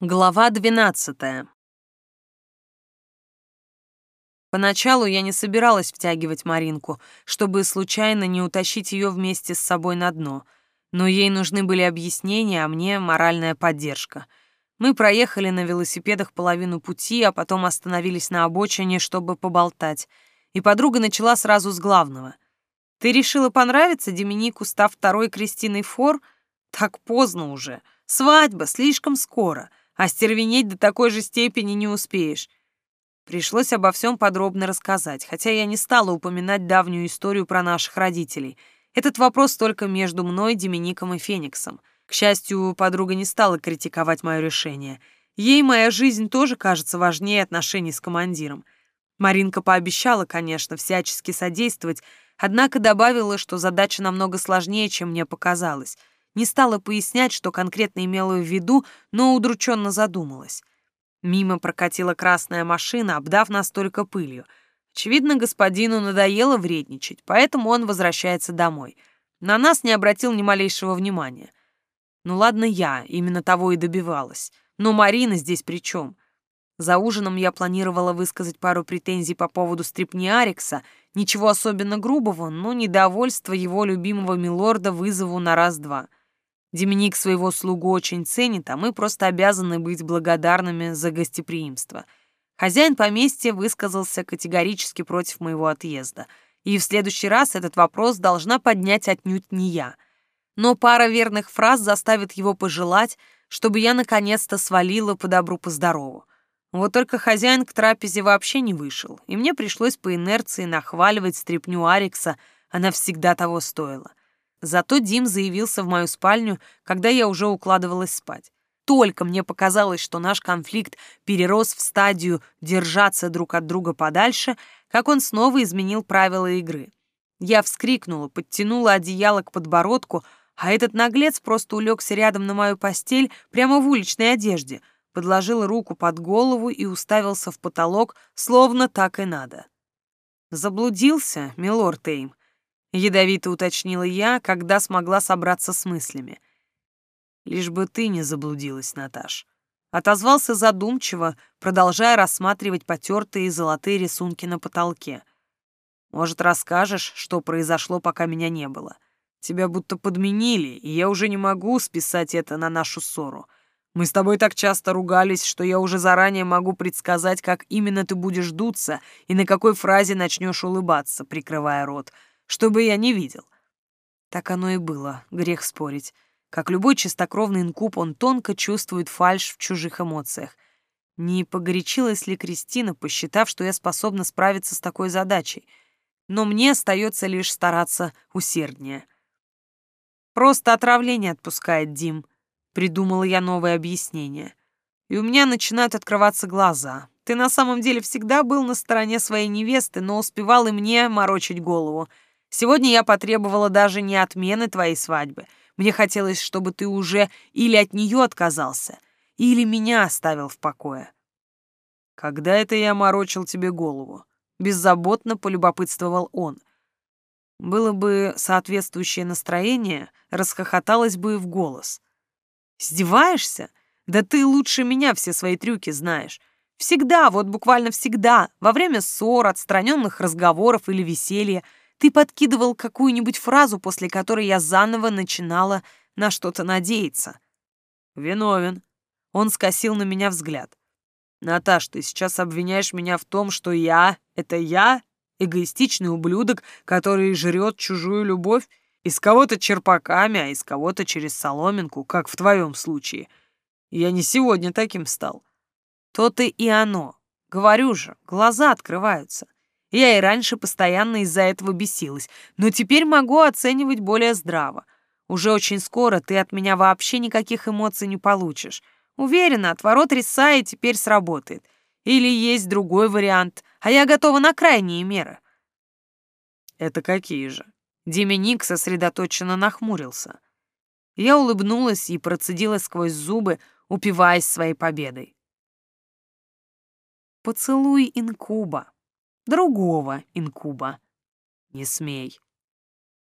Глава 12. Поначалу я не собиралась втягивать Маринку, чтобы случайно не утащить ее вместе с собой на дно, но ей нужны были объяснения, а мне моральная поддержка. Мы проехали на велосипедах половину пути, а потом остановились на обочине, чтобы поболтать, и подруга начала сразу с главного. «Ты решила понравиться Деминику, став второй Кристиной Фор? Так поздно уже. Свадьба слишком скоро» а стервенеть до такой же степени не успеешь. Пришлось обо всем подробно рассказать, хотя я не стала упоминать давнюю историю про наших родителей. Этот вопрос только между мной, Демиником и Фениксом. К счастью, подруга не стала критиковать мое решение. Ей моя жизнь тоже кажется важнее отношений с командиром. Маринка пообещала, конечно, всячески содействовать, однако добавила, что задача намного сложнее, чем мне показалось — не стала пояснять, что конкретно имела в виду, но удрученно задумалась. Мимо прокатила красная машина, обдав нас только пылью. Очевидно, господину надоело вредничать, поэтому он возвращается домой. На нас не обратил ни малейшего внимания. Ну ладно я, именно того и добивалась. Но Марина здесь при чем? За ужином я планировала высказать пару претензий по поводу стрипни Арикса, ничего особенно грубого, но недовольство его любимого милорда вызову на раз-два — Деминик своего слугу очень ценит, а мы просто обязаны быть благодарными за гостеприимство. Хозяин поместья высказался категорически против моего отъезда, и в следующий раз этот вопрос должна поднять отнюдь не я. Но пара верных фраз заставит его пожелать, чтобы я наконец-то свалила по добру, по здорову. Вот только хозяин к трапезе вообще не вышел, и мне пришлось по инерции нахваливать стряпню Арикса, она всегда того стоила. Зато Дим заявился в мою спальню, когда я уже укладывалась спать. Только мне показалось, что наш конфликт перерос в стадию держаться друг от друга подальше, как он снова изменил правила игры. Я вскрикнула, подтянула одеяло к подбородку, а этот наглец просто улегся рядом на мою постель прямо в уличной одежде, подложил руку под голову и уставился в потолок, словно так и надо. Заблудился, милорд Эйм. Ядовито уточнила я, когда смогла собраться с мыслями. Лишь бы ты не заблудилась, Наташ. Отозвался задумчиво, продолжая рассматривать потертые золотые рисунки на потолке. Может, расскажешь, что произошло, пока меня не было? Тебя будто подменили, и я уже не могу списать это на нашу ссору. Мы с тобой так часто ругались, что я уже заранее могу предсказать, как именно ты будешь дуться и на какой фразе начнешь улыбаться, прикрывая рот — чтобы я не видел. Так оно и было, грех спорить. Как любой чистокровный инкуб, он тонко чувствует фальшь в чужих эмоциях. Не погорячилась ли Кристина, посчитав, что я способна справиться с такой задачей? Но мне остается лишь стараться усерднее. Просто отравление отпускает Дим. Придумала я новое объяснение. И у меня начинают открываться глаза. Ты на самом деле всегда был на стороне своей невесты, но успевал и мне морочить голову — Сегодня я потребовала даже не отмены твоей свадьбы. Мне хотелось, чтобы ты уже или от нее отказался, или меня оставил в покое. Когда это я морочил тебе голову? Беззаботно полюбопытствовал он. Было бы соответствующее настроение, расхохоталась бы в голос. Издеваешься? Да ты лучше меня все свои трюки знаешь. Всегда, вот буквально всегда, во время ссор, отстраненных разговоров или веселья — ты подкидывал какую-нибудь фразу, после которой я заново начинала на что-то надеяться. Виновен. Он скосил на меня взгляд. Наташ, ты сейчас обвиняешь меня в том, что я — это я, эгоистичный ублюдок, который жрет чужую любовь, из кого-то черпаками, а из кого-то через соломинку, как в твоем случае. Я не сегодня таким стал. То-то и оно. Говорю же, глаза открываются. Я и раньше постоянно из-за этого бесилась, но теперь могу оценивать более здраво. Уже очень скоро ты от меня вообще никаких эмоций не получишь. Уверена, отворот Рисаи теперь сработает. Или есть другой вариант, а я готова на крайние меры. Это какие же? Деминик сосредоточенно нахмурился. Я улыбнулась и процедила сквозь зубы, упиваясь своей победой. «Поцелуй инкуба», другого инкуба. Не смей.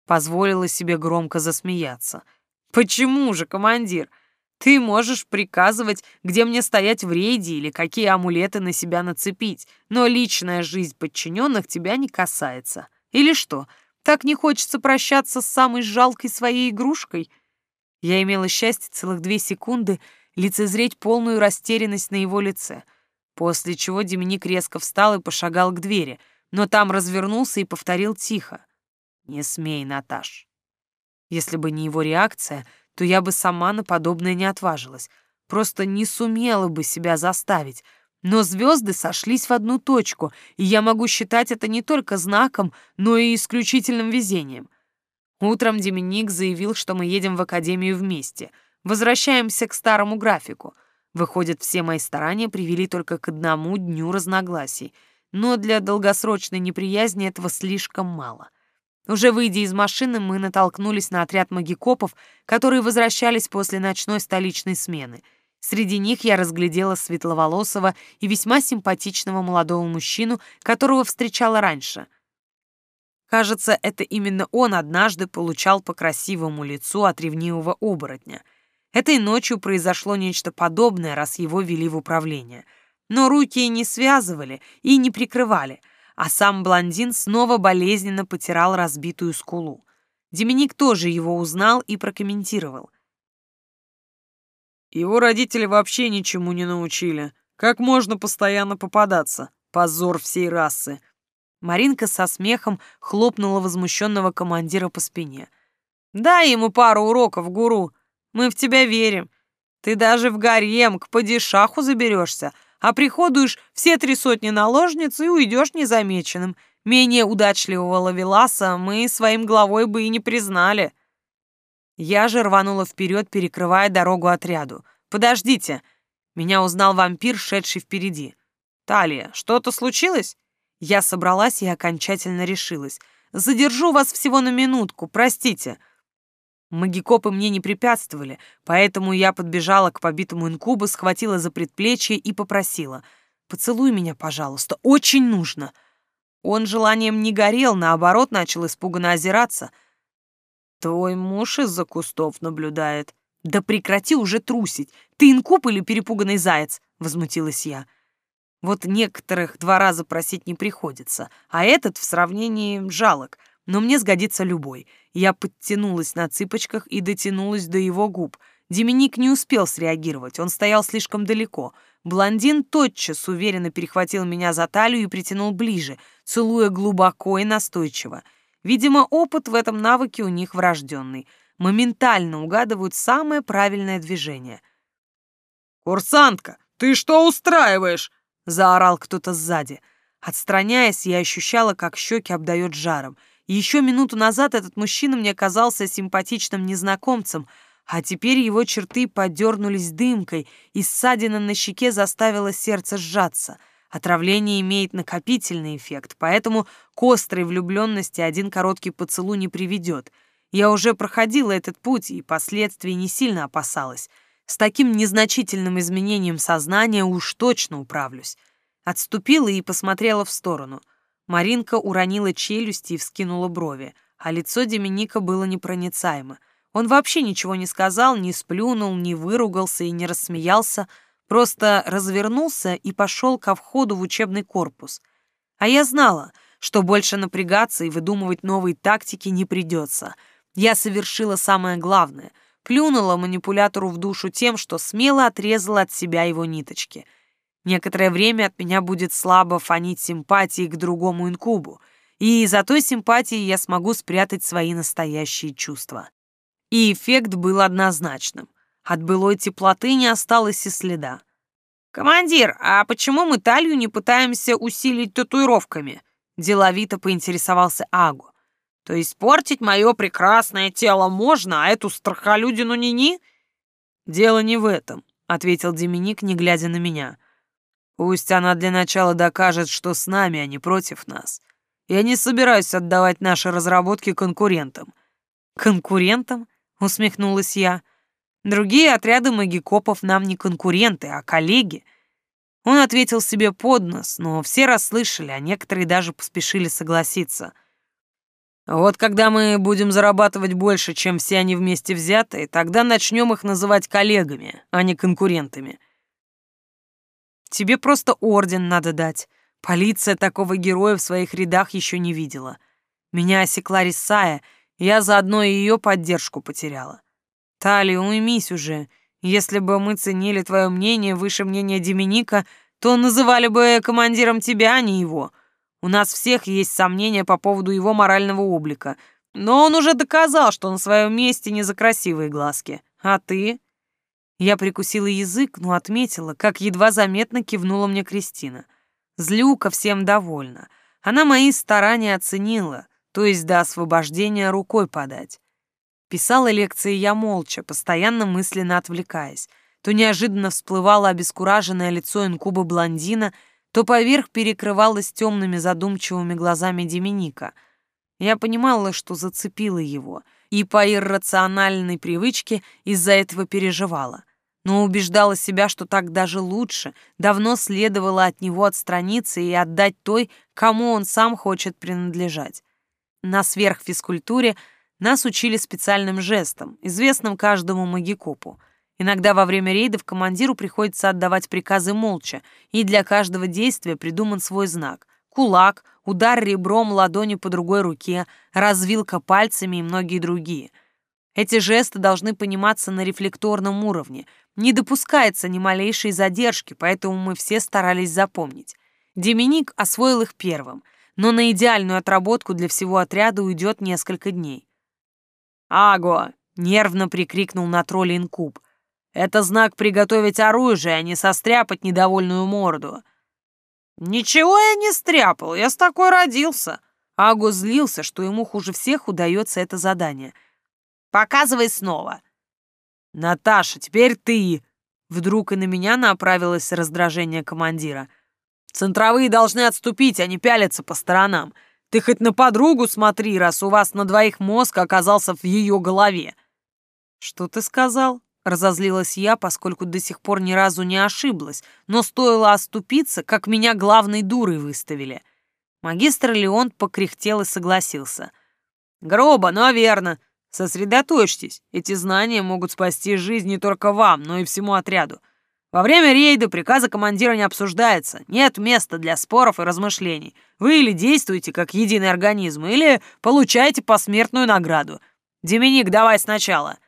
Позволила себе громко засмеяться. Почему же, командир? Ты можешь приказывать, где мне стоять в рейде или какие амулеты на себя нацепить, но личная жизнь подчиненных тебя не касается. Или что, так не хочется прощаться с самой жалкой своей игрушкой? Я имела счастье целых две секунды лицезреть полную растерянность на его лице, после чего Деминик резко встал и пошагал к двери, но там развернулся и повторил тихо. «Не смей, Наташ». Если бы не его реакция, то я бы сама на подобное не отважилась, просто не сумела бы себя заставить. Но звезды сошлись в одну точку, и я могу считать это не только знаком, но и исключительным везением. Утром Деминик заявил, что мы едем в академию вместе, возвращаемся к старому графику. Выходит, все мои старания привели только к одному дню разногласий, но для долгосрочной неприязни этого слишком мало. Уже выйдя из машины, мы натолкнулись на отряд магикопов, которые возвращались после ночной столичной смены. Среди них я разглядела светловолосого и весьма симпатичного молодого мужчину, которого встречала раньше. Кажется, это именно он однажды получал по красивому лицу от ревнивого оборотня. Этой ночью произошло нечто подобное, раз его вели в управление. Но руки не связывали и не прикрывали — а сам блондин снова болезненно потирал разбитую скулу. Деминик тоже его узнал и прокомментировал. Его родители вообще ничему не научили. Как можно постоянно попадаться? Позор всей расы. Маринка со смехом хлопнула возмущенного командира по спине. «Дай ему пару уроков, гуру. Мы в тебя верим. Ты даже в гарем к падишаху заберешься, а приходуешь все три сотни наложниц и уйдешь незамеченным. Менее удачливого лавеласа мы своим главой бы и не признали. Я же рванула вперед, перекрывая дорогу отряду. «Подождите!» Меня узнал вампир, шедший впереди. «Талия, что-то случилось?» Я собралась и окончательно решилась. «Задержу вас всего на минутку, простите!» Магикопы мне не препятствовали, поэтому я подбежала к побитому инкубу, схватила за предплечье и попросила. «Поцелуй меня, пожалуйста, очень нужно». Он желанием не горел, наоборот, начал испуганно озираться. «Твой муж из-за кустов наблюдает». «Да прекрати уже трусить! Ты инкуб или перепуганный заяц?» — возмутилась я. Вот некоторых два раза просить не приходится, а этот в сравнении жалок — но мне сгодится любой. Я подтянулась на цыпочках и дотянулась до его губ. Деминик не успел среагировать, он стоял слишком далеко. Блондин тотчас уверенно перехватил меня за талию и притянул ближе, целуя глубоко и настойчиво. Видимо, опыт в этом навыке у них врожденный. Моментально угадывают самое правильное движение. «Курсантка, ты что устраиваешь?» — заорал кто-то сзади. Отстраняясь, я ощущала, как щеки обдает жаром — еще минуту назад этот мужчина мне казался симпатичным незнакомцем, а теперь его черты подернулись дымкой, и ссадина на щеке заставила сердце сжаться. Отравление имеет накопительный эффект, поэтому к острой влюбленности один короткий поцелуй не приведет. Я уже проходила этот путь и последствий не сильно опасалась. С таким незначительным изменением сознания уж точно управлюсь. Отступила и посмотрела в сторону — Маринка уронила челюсти и вскинула брови, а лицо Деминика было непроницаемо. Он вообще ничего не сказал, не сплюнул, не выругался и не рассмеялся, просто развернулся и пошел ко входу в учебный корпус. А я знала, что больше напрягаться и выдумывать новые тактики не придется. Я совершила самое главное — плюнула манипулятору в душу тем, что смело отрезала от себя его ниточки — Некоторое время от меня будет слабо фонить симпатии к другому инкубу, и за той симпатией я смогу спрятать свои настоящие чувства. И эффект был однозначным. От былой теплоты не осталось и следа. «Командир, а почему мы талию не пытаемся усилить татуировками?» Деловито поинтересовался Агу. «То есть портить мое прекрасное тело можно, а эту страхолюдину ни-ни?» «Дело не в этом», — ответил Деминик, не глядя на меня. Пусть она для начала докажет, что с нами, а не против нас. Я не собираюсь отдавать наши разработки конкурентам». «Конкурентам?» — усмехнулась я. «Другие отряды магикопов нам не конкуренты, а коллеги». Он ответил себе под нос, но все расслышали, а некоторые даже поспешили согласиться. Вот когда мы будем зарабатывать больше, чем все они вместе взятые, тогда начнем их называть коллегами, а не конкурентами. Тебе просто орден надо дать. Полиция такого героя в своих рядах еще не видела. Меня осекла Рисая, я заодно и ее поддержку потеряла. Тали, уймись уже. Если бы мы ценили твое мнение выше мнения Деминика, то называли бы командиром тебя, а не его. У нас всех есть сомнения по поводу его морального облика, но он уже доказал, что на своем месте не за красивые глазки. А ты? Я прикусила язык, но отметила, как едва заметно кивнула мне Кристина. Злюка всем довольна. Она мои старания оценила, то есть до освобождения рукой подать. Писала лекции я молча, постоянно мысленно отвлекаясь. То неожиданно всплывало обескураженное лицо инкуба блондина, то поверх перекрывалось темными задумчивыми глазами Деминика. Я понимала, что зацепила его, и по иррациональной привычке из-за этого переживала. Но убеждала себя, что так даже лучше, давно следовало от него отстраниться и отдать той, кому он сам хочет принадлежать. На сверхфизкультуре нас учили специальным жестом, известным каждому магикопу. Иногда во время рейдов командиру приходится отдавать приказы молча, и для каждого действия придуман свой знак. Кулак, удар ребром ладони по другой руке, развилка пальцами и многие другие. Эти жесты должны пониматься на рефлекторном уровне. Не допускается ни малейшей задержки, поэтому мы все старались запомнить. Деминик освоил их первым, но на идеальную отработку для всего отряда уйдет несколько дней. «Аго!» — нервно прикрикнул на тролля инкуб. «Это знак приготовить оружие, а не состряпать недовольную морду». «Ничего я не стряпал, я с такой родился». Аго злился, что ему хуже всех удается это задание. «Показывай снова». «Наташа, теперь ты!» Вдруг и на меня направилось раздражение командира. «Центровые должны отступить, а не пялиться по сторонам. Ты хоть на подругу смотри, раз у вас на двоих мозг оказался в ее голове». «Что ты сказал?» — разозлилась я, поскольку до сих пор ни разу не ошиблась, но стоило оступиться, как меня главной дурой выставили. Магистр Леон покряхтел и согласился. «Грубо, но верно. Сосредоточьтесь. Эти знания могут спасти жизнь не только вам, но и всему отряду. Во время рейда приказа командира не обсуждается, нет места для споров и размышлений. Вы или действуете как единый организм, или получаете посмертную награду. Деминик, давай сначала.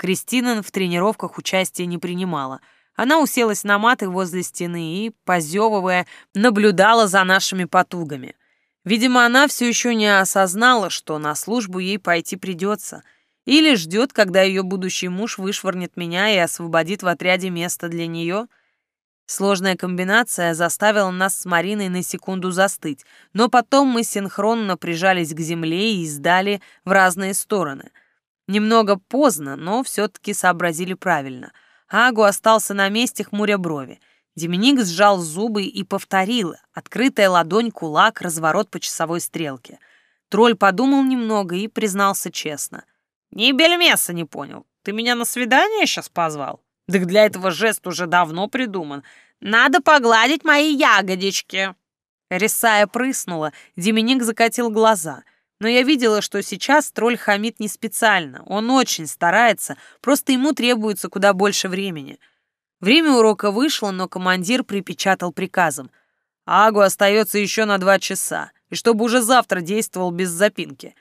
Кристина в тренировках участия не принимала. Она уселась на маты возле стены и, позевывая, наблюдала за нашими потугами. Видимо, она все еще не осознала, что на службу ей пойти придется — или ждет, когда ее будущий муж вышвырнет меня и освободит в отряде место для нее? Сложная комбинация заставила нас с Мариной на секунду застыть, но потом мы синхронно прижались к земле и сдали в разные стороны. Немного поздно, но все-таки сообразили правильно. Агу остался на месте, хмуря брови. Деминик сжал зубы и повторил. Открытая ладонь, кулак, разворот по часовой стрелке. Тролль подумал немного и признался честно. Ни бельмеса не понял. Ты меня на свидание сейчас позвал? Так для этого жест уже давно придуман. Надо погладить мои ягодички. Рисая прыснула, Деминик закатил глаза. Но я видела, что сейчас тролль хамит не специально. Он очень старается, просто ему требуется куда больше времени. Время урока вышло, но командир припечатал приказом. Агу остается еще на два часа, и чтобы уже завтра действовал без запинки.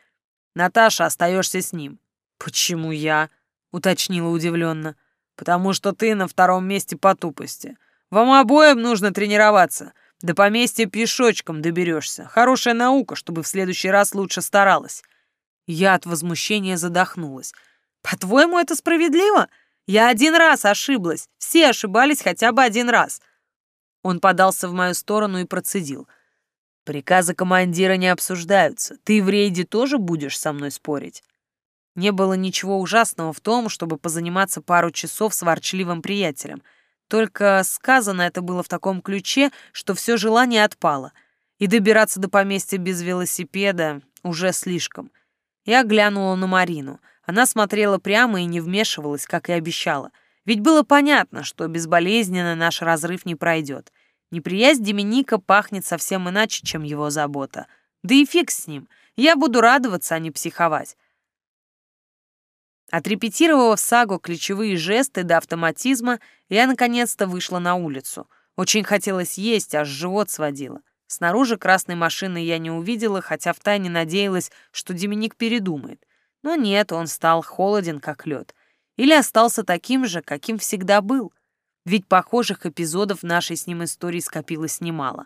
Наташа, остаешься с ним. «Почему я?» — уточнила удивленно. «Потому что ты на втором месте по тупости. Вам обоим нужно тренироваться. До поместья пешочком доберешься. Хорошая наука, чтобы в следующий раз лучше старалась». Я от возмущения задохнулась. «По-твоему, это справедливо? Я один раз ошиблась. Все ошибались хотя бы один раз». Он подался в мою сторону и процедил. «Приказы командира не обсуждаются. Ты в рейде тоже будешь со мной спорить?» Не было ничего ужасного в том, чтобы позаниматься пару часов с ворчливым приятелем. Только сказано это было в таком ключе, что все желание отпало. И добираться до поместья без велосипеда уже слишком. Я глянула на Марину. Она смотрела прямо и не вмешивалась, как и обещала. Ведь было понятно, что безболезненно наш разрыв не пройдет. Неприязнь Деминика пахнет совсем иначе, чем его забота. Да и фиг с ним — Я буду радоваться, а не психовать. Отрепетировав сагу ключевые жесты до автоматизма, я наконец-то вышла на улицу. Очень хотелось есть, аж живот сводило. Снаружи красной машины я не увидела, хотя втайне надеялась, что Деминик передумает. Но нет, он стал холоден, как лед. Или остался таким же, каким всегда был. Ведь похожих эпизодов нашей с ним истории скопилось немало.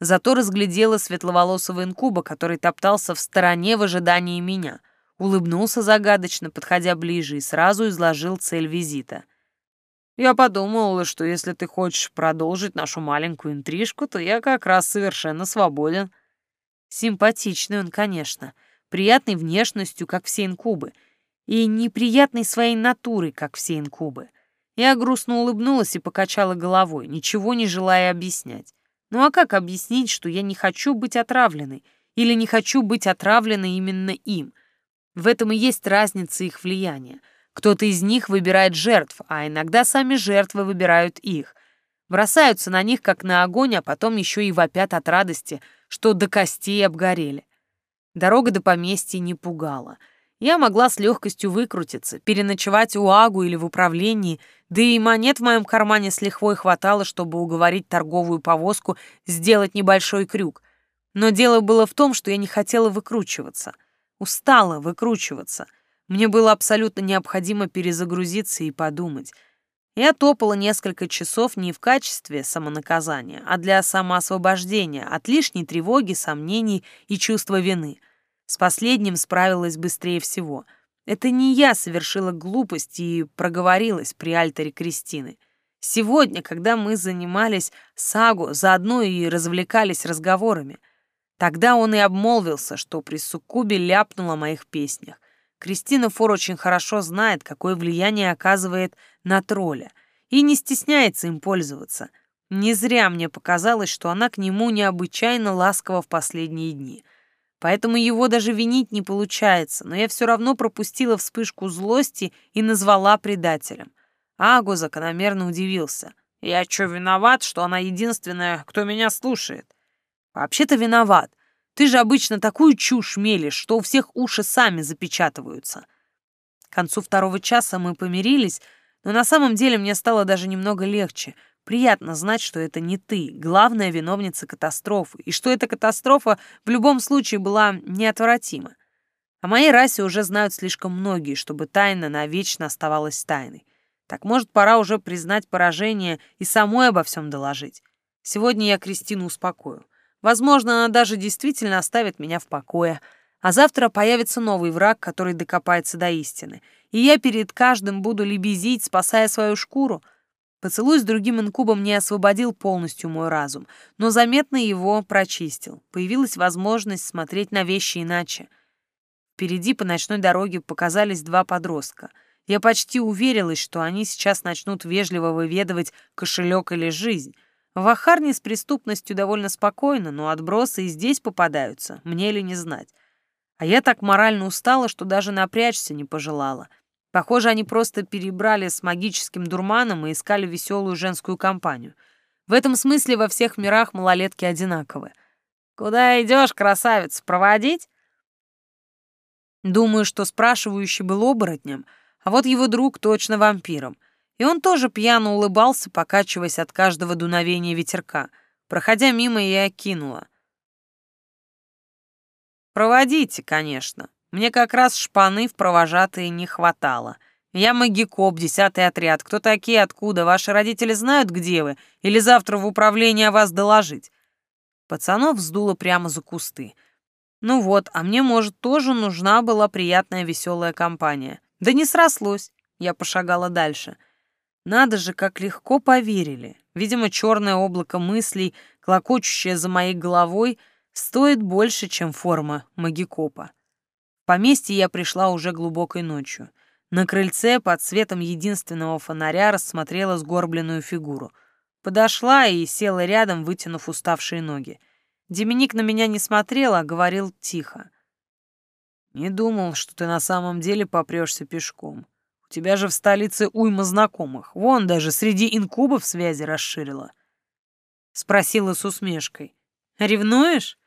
Зато разглядела светловолосого инкуба, который топтался в стороне в ожидании меня. Улыбнулся загадочно, подходя ближе, и сразу изложил цель визита. «Я подумала, что если ты хочешь продолжить нашу маленькую интрижку, то я как раз совершенно свободен». Симпатичный он, конечно, приятной внешностью, как все инкубы — и неприятной своей натурой, как все инкубы. Я грустно улыбнулась и покачала головой, ничего не желая объяснять. Ну а как объяснить, что я не хочу быть отравленной или не хочу быть отравленной именно им? В этом и есть разница их влияния. Кто-то из них выбирает жертв, а иногда сами жертвы выбирают их. Бросаются на них, как на огонь, а потом еще и вопят от радости, что до костей обгорели. Дорога до поместья не пугала — я могла с легкостью выкрутиться, переночевать у Агу или в управлении, да и монет в моем кармане с лихвой хватало, чтобы уговорить торговую повозку сделать небольшой крюк. Но дело было в том, что я не хотела выкручиваться. Устала выкручиваться. Мне было абсолютно необходимо перезагрузиться и подумать. Я топала несколько часов не в качестве самонаказания, а для самоосвобождения от лишней тревоги, сомнений и чувства вины — с последним справилась быстрее всего. Это не я совершила глупость и проговорилась при альтере Кристины. Сегодня, когда мы занимались сагу, заодно и развлекались разговорами. Тогда он и обмолвился, что при суккубе ляпнул о моих песнях. Кристина Фор очень хорошо знает, какое влияние оказывает на тролля, и не стесняется им пользоваться. Не зря мне показалось, что она к нему необычайно ласкова в последние дни — Поэтому его даже винить не получается, но я все равно пропустила вспышку злости и назвала предателем. Агу закономерно удивился. «Я что, виноват, что она единственная, кто меня слушает?» «Вообще-то виноват. Ты же обычно такую чушь мелешь, что у всех уши сами запечатываются». К концу второго часа мы помирились, но на самом деле мне стало даже немного легче — Приятно знать, что это не ты, главная виновница катастрофы, и что эта катастрофа в любом случае была неотвратима. О моей расе уже знают слишком многие, чтобы тайна навечно оставалась тайной. Так может, пора уже признать поражение и самой обо всем доложить. Сегодня я Кристину успокою. Возможно, она даже действительно оставит меня в покое. А завтра появится новый враг, который докопается до истины. И я перед каждым буду лебезить, спасая свою шкуру — Поцелуй с другим инкубом не освободил полностью мой разум, но заметно его прочистил. Появилась возможность смотреть на вещи иначе. Впереди по ночной дороге показались два подростка. Я почти уверилась, что они сейчас начнут вежливо выведывать кошелек или жизнь. В Ахарне с преступностью довольно спокойно, но отбросы и здесь попадаются, мне ли не знать. А я так морально устала, что даже напрячься не пожелала. Похоже, они просто перебрали с магическим дурманом и искали веселую женскую компанию. В этом смысле во всех мирах малолетки одинаковы. «Куда идешь, красавец, проводить?» Думаю, что спрашивающий был оборотнем, а вот его друг точно вампиром. И он тоже пьяно улыбался, покачиваясь от каждого дуновения ветерка. Проходя мимо, я окинула. «Проводите, конечно», мне как раз шпаны в провожатые не хватало. Я магикоп, десятый отряд. Кто такие, откуда? Ваши родители знают, где вы? Или завтра в управление о вас доложить?» Пацанов вздуло прямо за кусты. «Ну вот, а мне, может, тоже нужна была приятная веселая компания. Да не срослось». Я пошагала дальше. Надо же, как легко поверили. Видимо, черное облако мыслей, клокочущее за моей головой, стоит больше, чем форма магикопа поместье я пришла уже глубокой ночью. На крыльце под светом единственного фонаря рассмотрела сгорбленную фигуру. Подошла и села рядом, вытянув уставшие ноги. Деминик на меня не смотрел, а говорил тихо. «Не думал, что ты на самом деле попрешься пешком. У тебя же в столице уйма знакомых. Вон даже среди инкубов связи расширила». Спросила с усмешкой. «Ревнуешь?»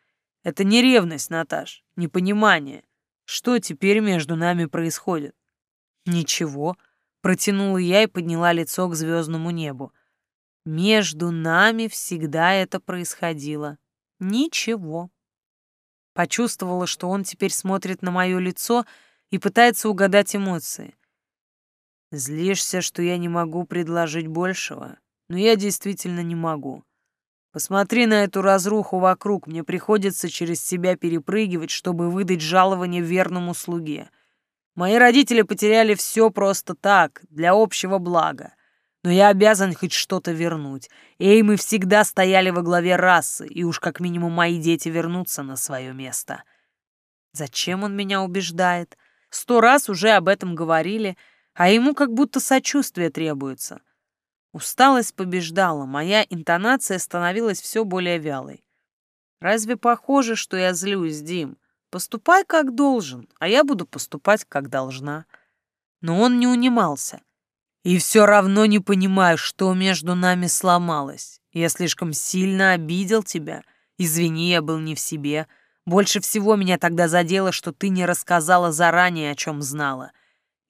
Это не ревность, Наташ, непонимание. Что теперь между нами происходит? Ничего, протянула я и подняла лицо к звездному небу. Между нами всегда это происходило. Ничего. Почувствовала, что он теперь смотрит на мое лицо и пытается угадать эмоции. Злишься, что я не могу предложить большего? Но я действительно не могу. Посмотри на эту разруху вокруг, мне приходится через себя перепрыгивать, чтобы выдать жалование верному слуге. Мои родители потеряли все просто так, для общего блага. Но я обязан хоть что-то вернуть. Эй, мы всегда стояли во главе расы, и уж как минимум мои дети вернутся на свое место. Зачем он меня убеждает? Сто раз уже об этом говорили, а ему как будто сочувствие требуется. Усталость побеждала, моя интонация становилась все более вялой. «Разве похоже, что я злюсь, Дим? Поступай как должен, а я буду поступать как должна». Но он не унимался. «И все равно не понимаю, что между нами сломалось. Я слишком сильно обидел тебя. Извини, я был не в себе. Больше всего меня тогда задело, что ты не рассказала заранее, о чем знала.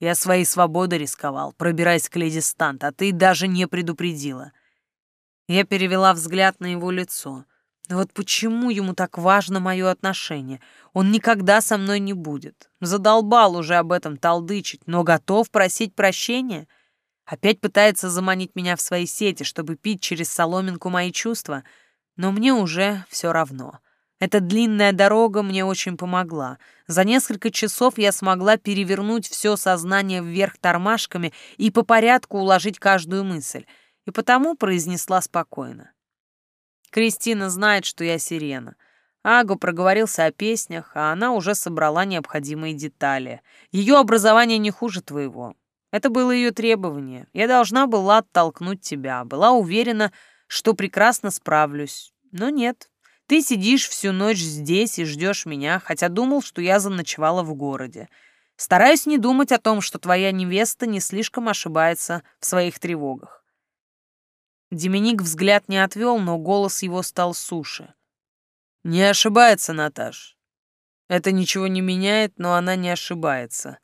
Я своей свободой рисковал, пробираясь к леди Стант, а ты даже не предупредила. Я перевела взгляд на его лицо. Вот почему ему так важно мое отношение? Он никогда со мной не будет. Задолбал уже об этом толдычить, но готов просить прощения. Опять пытается заманить меня в свои сети, чтобы пить через соломинку мои чувства, но мне уже все равно. Эта длинная дорога мне очень помогла. За несколько часов я смогла перевернуть все сознание вверх тормашками и по порядку уложить каждую мысль, и потому произнесла спокойно. Кристина знает, что я сирена. Аго проговорился о песнях, а она уже собрала необходимые детали. Ее образование не хуже твоего. Это было ее требование. Я должна была оттолкнуть тебя, была уверена, что прекрасно справлюсь. Но нет, ты сидишь всю ночь здесь и ждешь меня, хотя думал, что я заночевала в городе. Стараюсь не думать о том, что твоя невеста не слишком ошибается в своих тревогах. Деминик взгляд не отвел, но голос его стал суше. «Не ошибается, Наташ. Это ничего не меняет, но она не ошибается.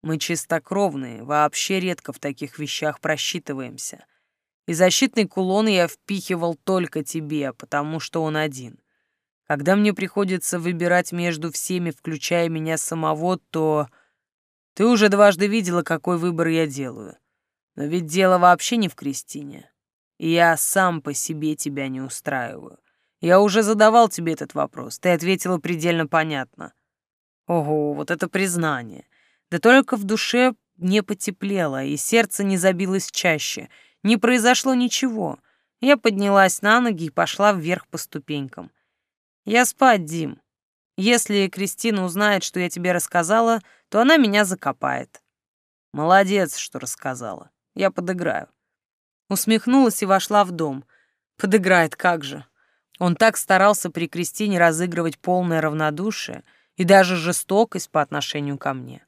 Мы чистокровные, вообще редко в таких вещах просчитываемся и защитный кулон я впихивал только тебе, потому что он один. Когда мне приходится выбирать между всеми, включая меня самого, то... Ты уже дважды видела, какой выбор я делаю. Но ведь дело вообще не в Кристине. Я сам по себе тебя не устраиваю. Я уже задавал тебе этот вопрос, ты ответила предельно понятно. Ого, вот это признание. Да только в душе не потеплело, и сердце не забилось чаще — не произошло ничего. Я поднялась на ноги и пошла вверх по ступенькам. Я спать, Дим. Если Кристина узнает, что я тебе рассказала, то она меня закопает. Молодец, что рассказала. Я подыграю. Усмехнулась и вошла в дом. Подыграет как же. Он так старался при Кристине разыгрывать полное равнодушие и даже жестокость по отношению ко мне.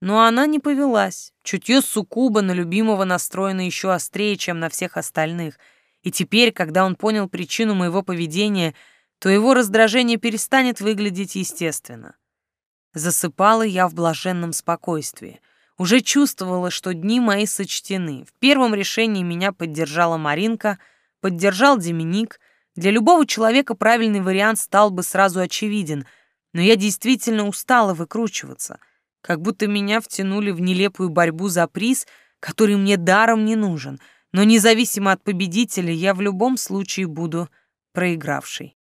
Но она не повелась. Чутье суккуба на любимого настроено еще острее, чем на всех остальных. И теперь, когда он понял причину моего поведения, то его раздражение перестанет выглядеть естественно. Засыпала я в блаженном спокойствии. Уже чувствовала, что дни мои сочтены. В первом решении меня поддержала Маринка, поддержал Деминик. Для любого человека правильный вариант стал бы сразу очевиден, но я действительно устала выкручиваться — как будто меня втянули в нелепую борьбу за приз, который мне даром не нужен, но независимо от победителя я в любом случае буду проигравшей.